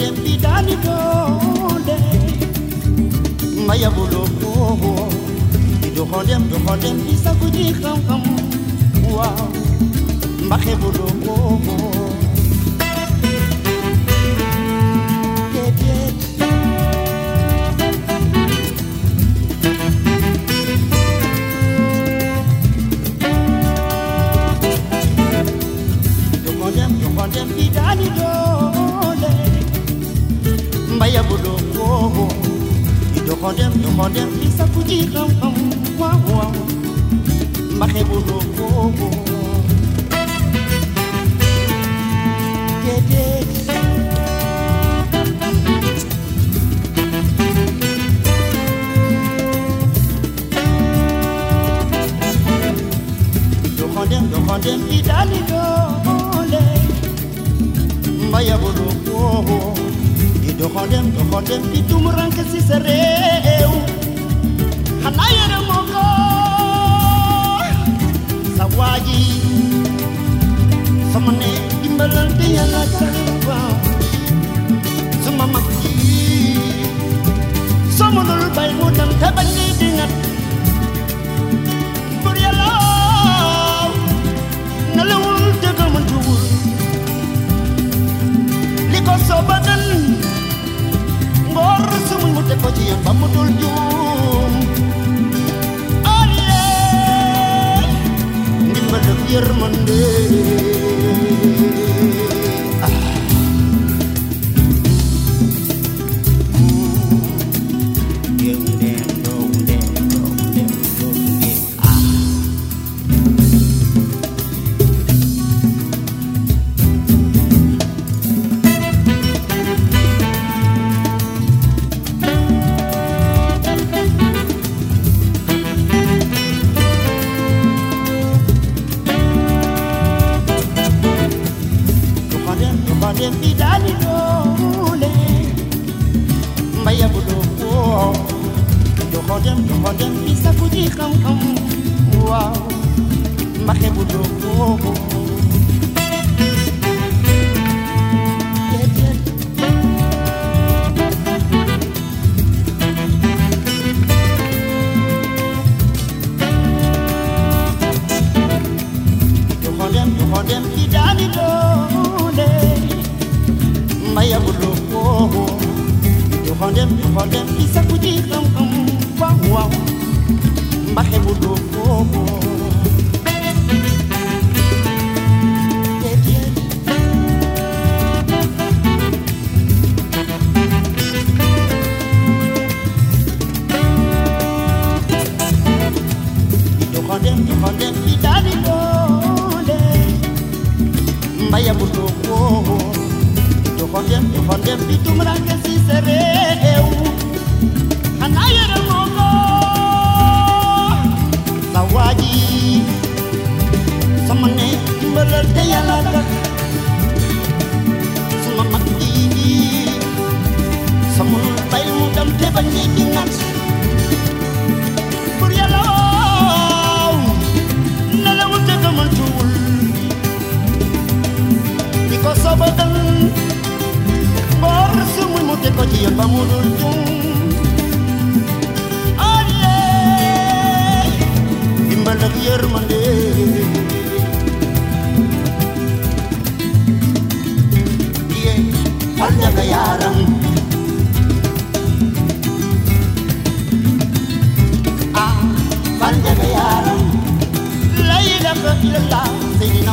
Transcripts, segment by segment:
doxandem bi daani doole mbaya bulo koobo di doxandem doxandem bi sakku ji xam-xam waaw mbaxe bulo koobo mbaya bulo koobo di doxandem doxandem bi sakku ji xam-xam waaw waaw mbaxe bulo koobo déedéet doxandem doxandem dokodem dokodem kitumran kasi sareu hanayere moko. Sawaji. Samane imbalante yana kalwa samamaki samonul bay mudam tabani dingat buryalo nalawul tegamantuwul liko sob ko ci yoon ba mu dul juum. Aliye ndimbal yërmande. Doole mbaya bu oh. doo koo doxandem doxandem bi sakku ji xam-xam waaw doxandem doxandem bi sakku ji xam-xam waaw waaw mbaxe bu doo koo déedéet doxandem doxandem bi daani doole mbaya bu doo Podem, podem, tu mraque si se reu. Anayera mo jum aliye dimbal ak yërmande ye fal jaga yaram ah fal jaga yaram la ilaha illallah sayyidina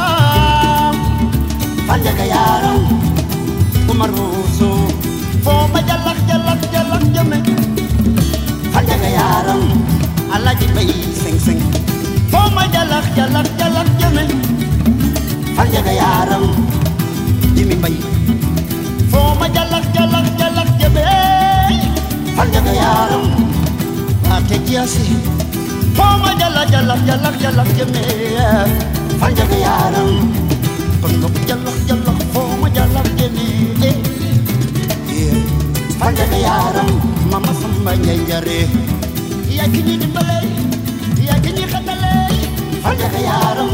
al daga yaram kuma ruso fo ma jallak jallak jallak jame. Al daga yaram alaji bay sing sing fo ma jalak, jalak, jallak jame. Al daga yaram jimi bay fo ma jallak jallak jallak jame. Al daga yaram ate jiasi fo ma jalak, jallak jallak jallak jame. Al daga ñuy dimbale yaa ki ñuy xetale fal njaga yaaram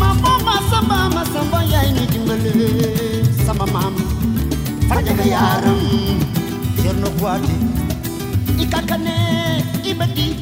mama ma samba ma samba yaay ni dimbale sama maam fal njaga yaaram cerno kuwaati i kakane i beti fal njaga yaaram njagandur foo ma